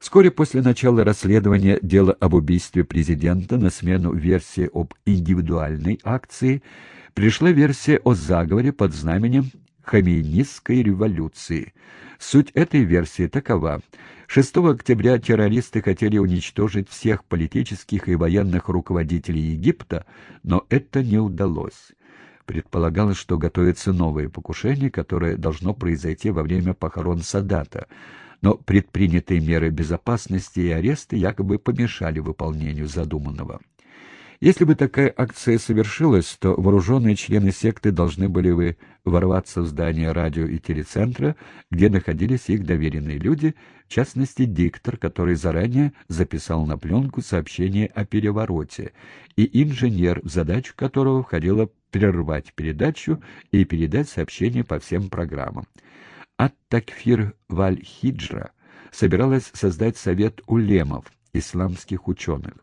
Вскоре после начала расследования дела об убийстве президента на смену версии об индивидуальной акции пришла версия о заговоре под знаменем Хамейнистской революции. Суть этой версии такова. 6 октября террористы хотели уничтожить всех политических и военных руководителей Египта, но это не удалось. Предполагалось, что готовится новое покушение, которое должно произойти во время похорон Садата, но предпринятые меры безопасности и аресты якобы помешали выполнению задуманного. Если бы такая акция совершилась, то вооруженные члены секты должны были бы ворваться в здание радио и телецентра, где находились их доверенные люди, в частности диктор, который заранее записал на пленку сообщение о перевороте, и инженер, в задачу которого входило прервать передачу и передать сообщение по всем программам. Ат-Такфир Валь-Хиджра собиралась создать совет улемов, исламских ученых.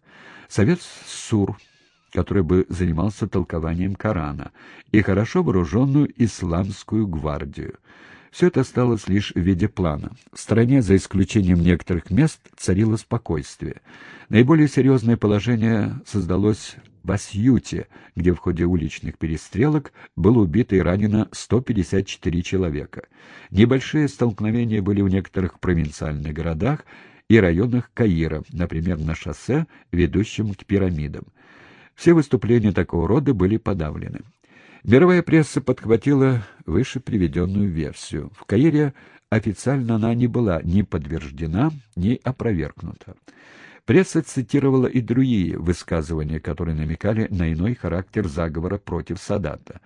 Совет Сур, который бы занимался толкованием Корана, и хорошо вооруженную исламскую гвардию. Все это осталось лишь в виде плана. В стране, за исключением некоторых мест, царило спокойствие. Наиболее серьезное положение создалось в Асьюте, где в ходе уличных перестрелок было убито и ранено 154 человека. Небольшие столкновения были в некоторых провинциальных городах, и районах Каира, например, на шоссе, ведущем к пирамидам. Все выступления такого рода были подавлены. Мировая пресса подхватила выше приведенную версию. В Каире официально она не была ни подтверждена, ни опровергнута. Пресса цитировала и другие высказывания, которые намекали на иной характер заговора против Садата.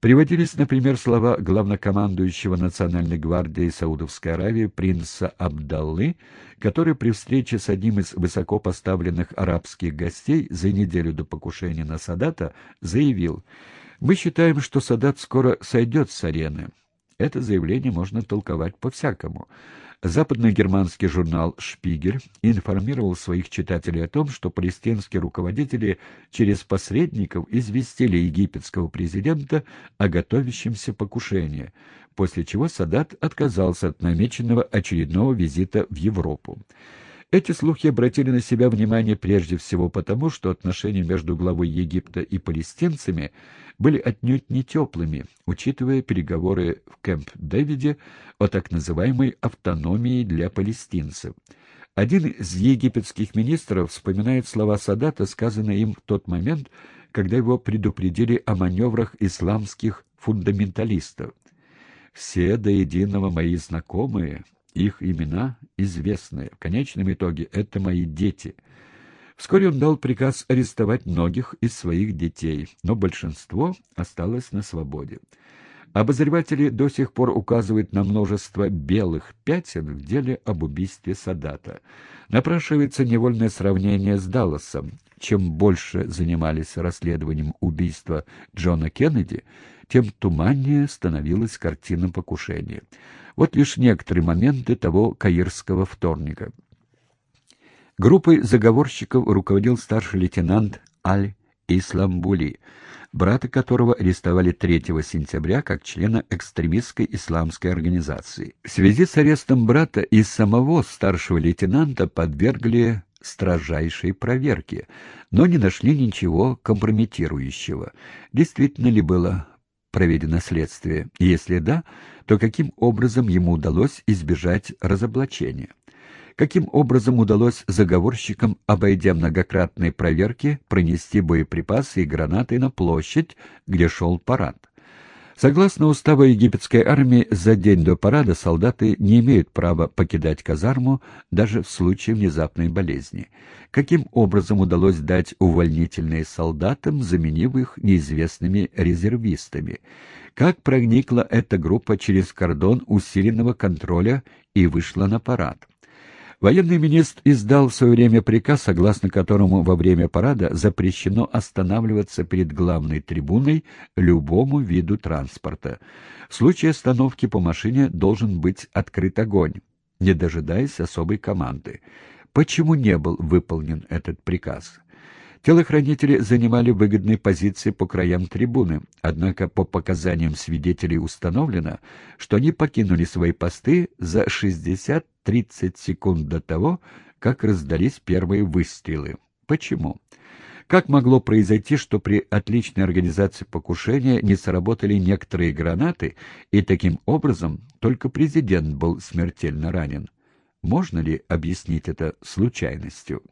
Приводились, например, слова главнокомандующего Национальной гвардии Саудовской Аравии принца Абдаллы, который при встрече с одним из высокопоставленных арабских гостей за неделю до покушения на Садата заявил «Мы считаем, что Садат скоро сойдет с арены». Это заявление можно толковать по-всякому. Западно-германский журнал «Шпигель» информировал своих читателей о том, что палестинские руководители через посредников известили египетского президента о готовящемся покушении, после чего Садат отказался от намеченного очередного визита в Европу. Эти слухи обратили на себя внимание прежде всего потому, что отношения между главой Египта и палестинцами были отнюдь не теплыми, учитывая переговоры в Кэмп-Дэвиде о так называемой автономии для палестинцев. Один из египетских министров вспоминает слова Садата, сказанные им в тот момент, когда его предупредили о маневрах исламских фундаменталистов. «Все до единого мои знакомые, их имена известны. В конечном итоге это мои дети. Вскоре он дал приказ арестовать многих из своих детей, но большинство осталось на свободе. Обозреватели до сих пор указывают на множество белых пятен в деле об убийстве Садата. Напрашивается невольное сравнение с Далласом. Чем больше занимались расследованием убийства Джона Кеннеди, тем туманнее становилась картина покушения. Вот лишь некоторые моменты того каирского вторника. Группой заговорщиков руководил старший лейтенант Аль-Исламбули, брата которого арестовали 3 сентября как члена экстремистской исламской организации. В связи с арестом брата и самого старшего лейтенанта подвергли строжайшей проверке, но не нашли ничего компрометирующего. Действительно ли было проведено следствие? Если да, то каким образом ему удалось избежать разоблачения? Каким образом удалось заговорщикам, обойдя многократные проверки, пронести боеприпасы и гранаты на площадь, где шел парад? Согласно уставу египетской армии, за день до парада солдаты не имеют права покидать казарму даже в случае внезапной болезни. Каким образом удалось дать увольнительные солдатам, заменив их неизвестными резервистами? Как проникла эта группа через кордон усиленного контроля и вышла на парад? Военный министр издал в свое время приказ, согласно которому во время парада запрещено останавливаться перед главной трибуной любому виду транспорта. В случае остановки по машине должен быть открыт огонь, не дожидаясь особой команды. Почему не был выполнен этот приказ? Телохранители занимали выгодные позиции по краям трибуны, однако по показаниям свидетелей установлено, что они покинули свои посты за 60-30 секунд до того, как раздались первые выстрелы. Почему? Как могло произойти, что при отличной организации покушения не сработали некоторые гранаты, и таким образом только президент был смертельно ранен? Можно ли объяснить это случайностью?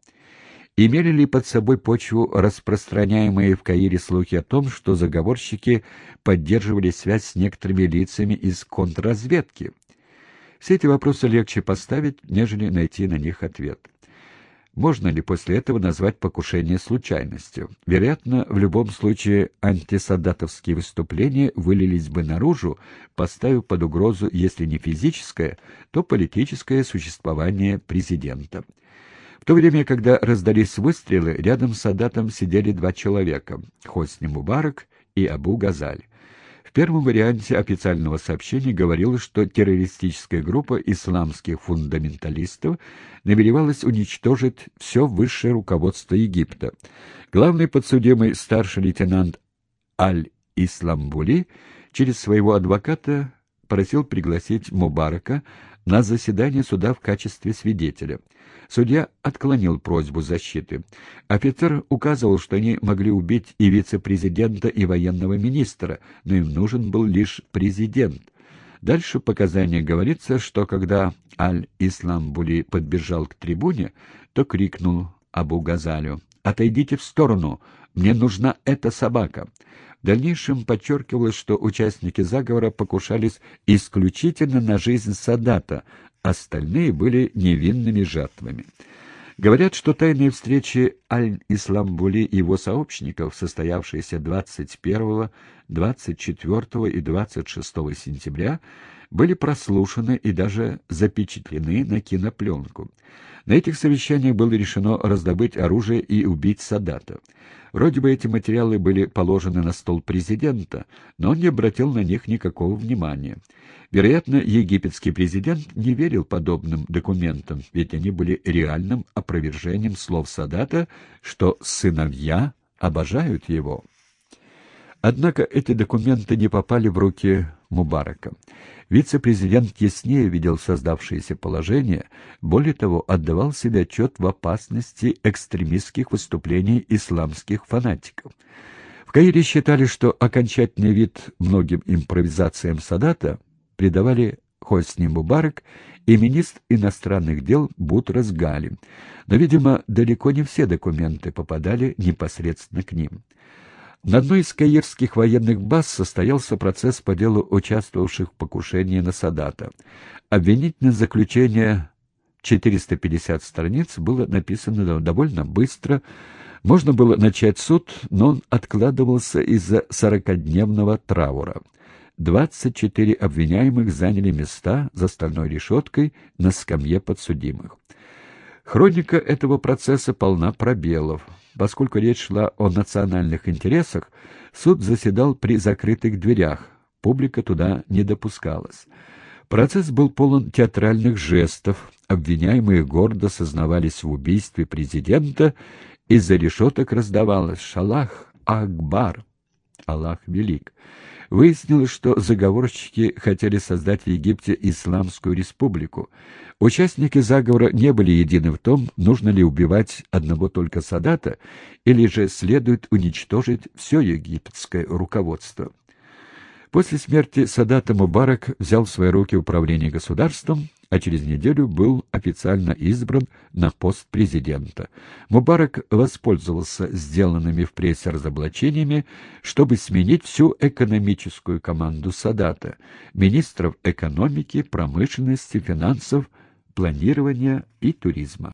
Имели ли под собой почву распространяемые в Каире слухи о том, что заговорщики поддерживали связь с некоторыми лицами из контрразведки? Все эти вопросы легче поставить, нежели найти на них ответ. Можно ли после этого назвать покушение случайностью? Вероятно, в любом случае антисадатовские выступления вылились бы наружу, поставив под угрозу, если не физическое, то политическое существование президента. В то время, когда раздались выстрелы, рядом с Садатом сидели два человека — Хосни Мубарак и Абу Газаль первом варианте официального сообщения говорилось, что террористическая группа исламских фундаменталистов намеревалась уничтожить все высшее руководство Египта. Главный подсудимый старший лейтенант Аль-Исламбули через своего адвоката просил пригласить Мубарака на заседание суда в качестве свидетеля. Судья отклонил просьбу защиты. Офицер указывал, что они могли убить и вице-президента, и военного министра, но им нужен был лишь президент. Дальше в показаниях говорится, что когда Аль-Исламбули подбежал к трибуне, то крикнул Абу Газалю «Отойдите в сторону! Мне нужна эта собака!» В дальнейшем подчеркивалось, что участники заговора покушались исключительно на жизнь Садата, остальные были невинными жертвами. Говорят, что тайные встречи Аль-Исламбули и его сообщников, состоявшиеся 21, 24 и 26 сентября, были прослушаны и даже запечатлены на кинопленку. На этих совещаниях было решено раздобыть оружие и убить Садата. Вроде бы эти материалы были положены на стол президента, но он не обратил на них никакого внимания. Вероятно, египетский президент не верил подобным документам, ведь они были реальным опровержением слов Садата, что «сыновья обожают его». Однако эти документы не попали в руки Мубарака. Вице-президент яснее видел создавшееся положение, более того, отдавал себе отчет в опасности экстремистских выступлений исламских фанатиков. В Каире считали, что окончательный вид многим импровизациям Садата придавали Хосни Мубарак и министр иностранных дел Бутрас Гали, но, видимо, далеко не все документы попадали непосредственно к ним. На одной из каирских военных баз состоялся процесс по делу участвовавших в покушении на Садата. Обвинительное заключение 450 страниц было написано довольно быстро. Можно было начать суд, но он откладывался из-за сорокадневного траура. 24 обвиняемых заняли места за стальной решеткой на скамье подсудимых. Хроника этого процесса полна пробелов. Поскольку речь шла о национальных интересах, суд заседал при закрытых дверях, публика туда не допускалась. Процесс был полон театральных жестов, обвиняемые гордо сознавались в убийстве президента, из-за решеток раздавалось «Шалах Акбар!» «Аллах велик!» Выяснилось, что заговорщики хотели создать в Египте Исламскую республику. Участники заговора не были едины в том, нужно ли убивать одного только Садата, или же следует уничтожить все египетское руководство. После смерти Садата Мубарак взял в свои руки управление государством, а через неделю был официально избран на пост президента. Мубарак воспользовался сделанными в прессе разоблачениями, чтобы сменить всю экономическую команду Садата, министров экономики, промышленности, финансов, планирования и туризма.